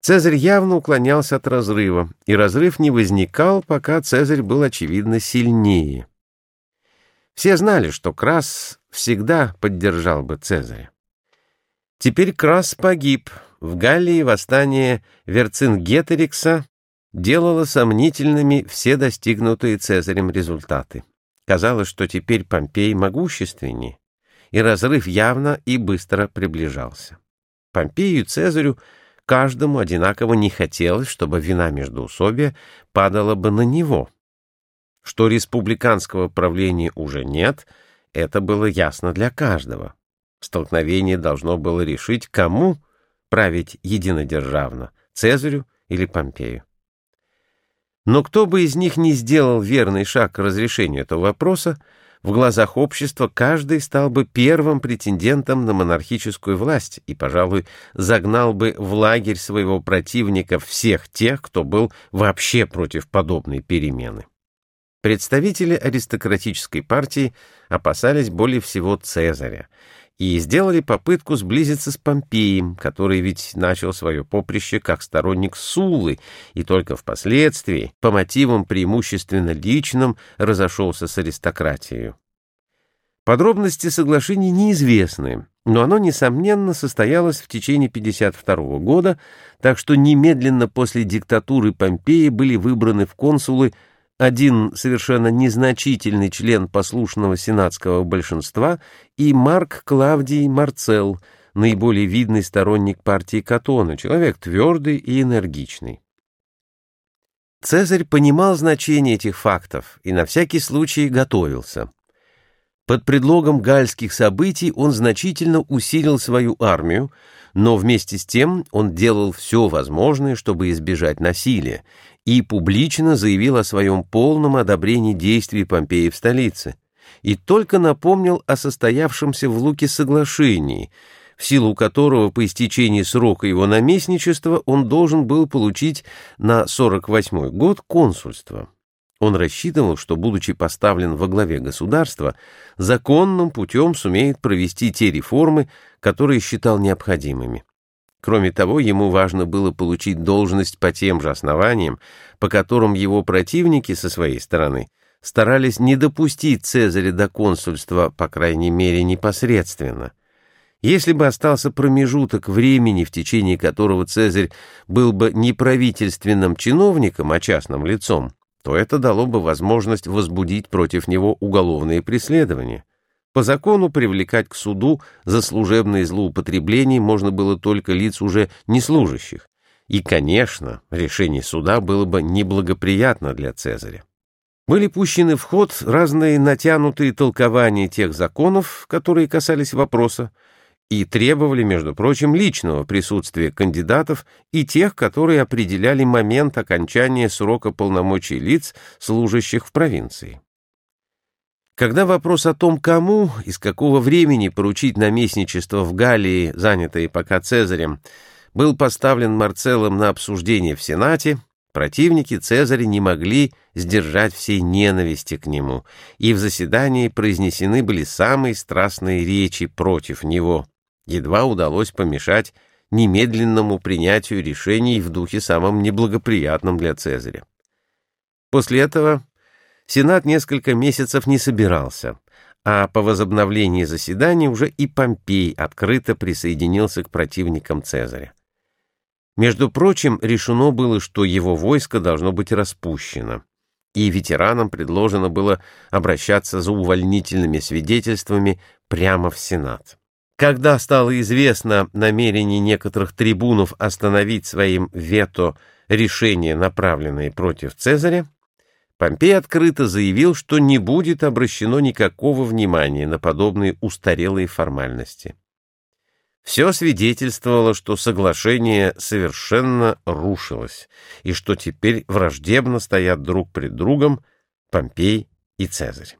Цезарь явно уклонялся от разрыва, и разрыв не возникал, пока Цезарь был, очевидно, сильнее. Все знали, что Крас всегда поддержал бы Цезаря. Теперь Крас погиб. В Галлии восстание Верцингеторикса делало сомнительными все достигнутые Цезарем результаты. Казалось, что теперь Помпей могущественнее, и разрыв явно и быстро приближался. Помпею и Цезарю каждому одинаково не хотелось, чтобы вина междоусобия падала бы на него. Что республиканского правления уже нет, это было ясно для каждого. Столкновение должно было решить, кому править единодержавно — Цезарю или Помпею. Но кто бы из них не сделал верный шаг к разрешению этого вопроса, в глазах общества каждый стал бы первым претендентом на монархическую власть и, пожалуй, загнал бы в лагерь своего противника всех тех, кто был вообще против подобной перемены. Представители аристократической партии опасались более всего Цезаря и сделали попытку сблизиться с Помпеем, который ведь начал свое поприще как сторонник Суллы и только впоследствии, по мотивам преимущественно личным, разошелся с аристократией. Подробности соглашения неизвестны, но оно, несомненно, состоялось в течение 52 года, так что немедленно после диктатуры Помпея были выбраны в консулы один совершенно незначительный член послушного сенатского большинства и Марк Клавдий Марцел, наиболее видный сторонник партии Катона, человек твердый и энергичный. Цезарь понимал значение этих фактов и на всякий случай готовился. Под предлогом гальских событий он значительно усилил свою армию, но вместе с тем он делал все возможное, чтобы избежать насилия, и публично заявил о своем полном одобрении действий Помпея в столице, и только напомнил о состоявшемся в Луке соглашении, в силу которого по истечении срока его наместничества он должен был получить на 48 год консульство. Он рассчитывал, что, будучи поставлен во главе государства, законным путем сумеет провести те реформы, которые считал необходимыми. Кроме того, ему важно было получить должность по тем же основаниям, по которым его противники со своей стороны старались не допустить Цезаря до консульства, по крайней мере, непосредственно. Если бы остался промежуток времени, в течение которого Цезарь был бы не правительственным чиновником, а частным лицом, то это дало бы возможность возбудить против него уголовные преследования. По закону привлекать к суду за служебные злоупотребления можно было только лиц уже неслужащих. И, конечно, решение суда было бы неблагоприятно для Цезаря. Были пущены в ход разные натянутые толкования тех законов, которые касались вопроса, и требовали, между прочим, личного присутствия кандидатов и тех, которые определяли момент окончания срока полномочий лиц, служащих в провинции. Когда вопрос о том, кому и с какого времени поручить наместничество в Галлии, занятое пока Цезарем, был поставлен Марцеллом на обсуждение в Сенате, противники Цезаря не могли сдержать всей ненависти к нему, и в заседании произнесены были самые страстные речи против него. Едва удалось помешать немедленному принятию решений в духе самом неблагоприятном для Цезаря. После этого Сенат несколько месяцев не собирался, а по возобновлении заседаний уже и Помпей открыто присоединился к противникам Цезаря. Между прочим, решено было, что его войско должно быть распущено, и ветеранам предложено было обращаться за увольнительными свидетельствами прямо в Сенат. Когда стало известно намерение некоторых трибунов остановить своим вето решения, направленные против Цезаря, Помпей открыто заявил, что не будет обращено никакого внимания на подобные устарелые формальности. Все свидетельствовало, что соглашение совершенно рушилось, и что теперь враждебно стоят друг пред другом Помпей и Цезарь.